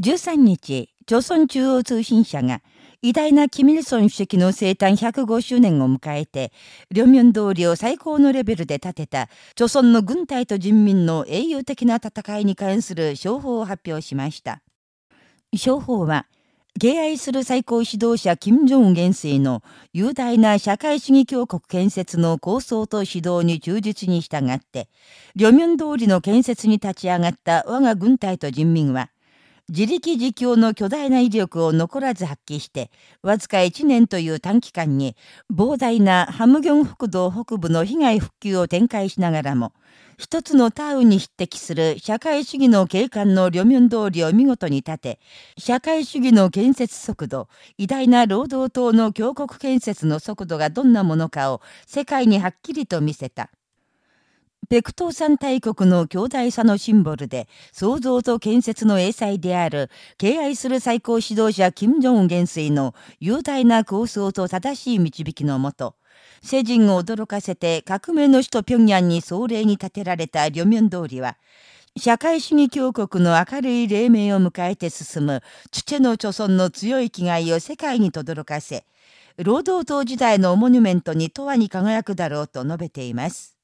13日、朝鮮中央通信社が、偉大なキミルソン主席の生誕105周年を迎えて、両面通りを最高のレベルで立てた、朝鮮の軍隊と人民の英雄的な戦いに関する商法を発表しました。商法は、敬愛する最高指導者金正恩元帥の雄大な社会主義強国建設の構想と指導に忠実に従って、両面通りの建設に立ち上がった我が軍隊と人民は、自力自強の巨大な威力を残らず発揮して、わずか1年という短期間に、膨大なハムギョン北道北部の被害復旧を展開しながらも、一つのタウンに匹敵する社会主義の景観の両面通りを見事に立て、社会主義の建設速度、偉大な労働党の強国建設の速度がどんなものかを世界にはっきりと見せた。ペクトー山大国の強大さのシンボルで、創造と建設の英才である、敬愛する最高指導者金正恩元帥の雄大な構想と正しい導きのもと、世人を驚かせて革命の首都平壌に壮麗に建てられた両面通りは、社会主義強国の明るい黎明を迎えて進む、チチェの著村の強い気概を世界に轟かせ、労働党時代のモニュメントに永遠に輝くだろうと述べています。